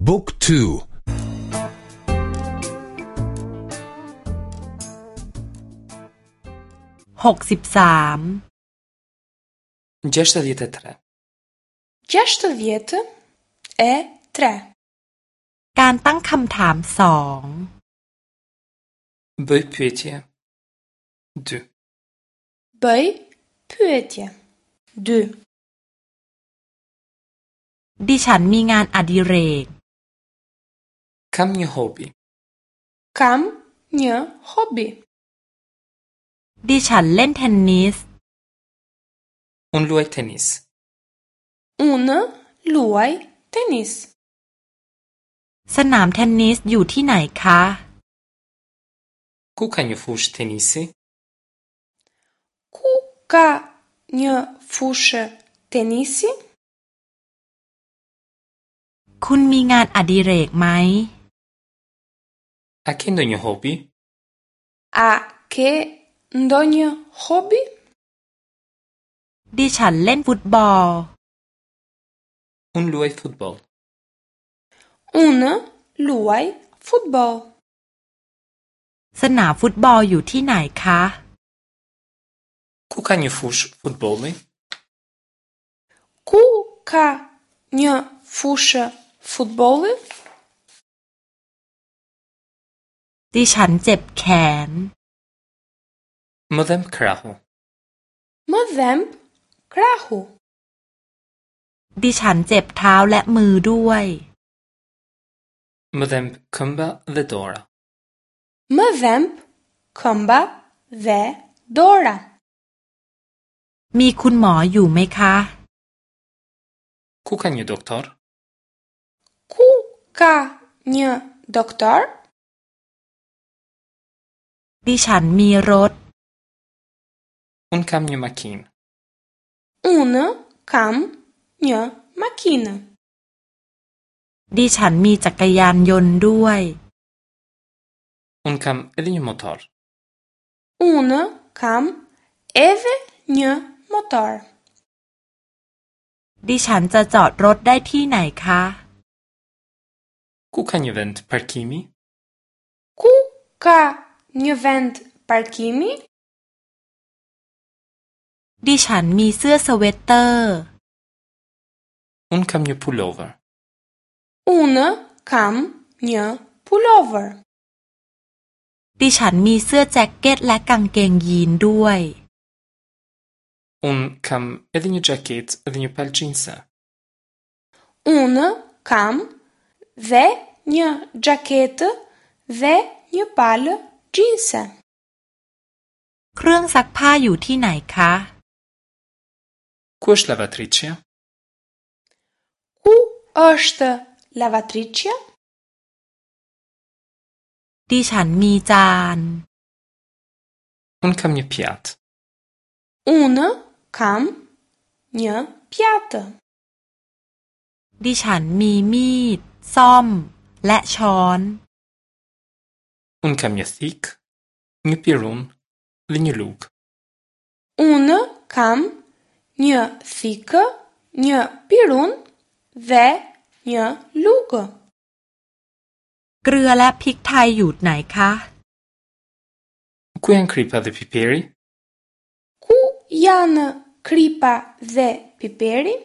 Book 2 63 63 63 e 3 Kanë të nga më 2 Bëj për 2 Bëj për 2 Dëshan mi ngan adiret Kam nie hobby? Kam nie hobby? ดิฉันเล่นเทนนิส Un luaj tennis. Un luaj tennis. สนามเทนนิสอยู่ที่ไหนคะ Кукање фуш тениси? Кукање фуш тениси? คุณมีงานอดิเรกไหม A che ndonjë hobi? A ke ndonjë hobi? Đi ฉันเล่นฟุตบอล Un luaj football Unë luaj futbol. สนามฟุตบอลอยู่ที่ไหนคะ Ku ka një fush futbolli? Ku ka një fushë futbolli? ดิฉันเจ็บแขนมดมคราหูมดมคราหูดิฉันเจ็บเท้าและมือด้วยมดมคัมบาเวดอรมดมคัมบาเวดอรมีคุณหมออยู่ไหมคะคุกันยูด็อกเตอร์คุกันยูด็อกเตอร์ Di chan mi rot. Un kam një makinë. Un kam një makinë. Di chan mi chakrayan yon jo duaj. Un kam edhe një motor. Un kam edhe një motor. Di chan të zot rot dhe ti nai ka? Ku ka një vend parkimi? Ku ka një vend parkimi? një vend parkimi? Di shan mi sëa sëvetër. Unë kam një pullover. Unë kam një pullover. Di shan mi sëa jacket la kang geng duaj. Unë kam edhe një jacket edhe një pal jinsa. Unë kam dhe një jacket dhe një pal จินเครื่องซักผ้าอยู่ที่ไหนคะคุชลาวาทริเชียคุเอชเตลาวาทริเชียดิฉันมีจานอุนคำเนื้อิอัตอุนคำเนื้อิอัตดิฉันมีมีดซ่อม และช้อน Unë kam një thikë, një pirun dhe një lukë. Unë kam një thikë, një pirun dhe një lukë. Grëla pik taj ju të naj ka? Ku janë kripa dhe piperi? Ku janë kripa dhe piperi?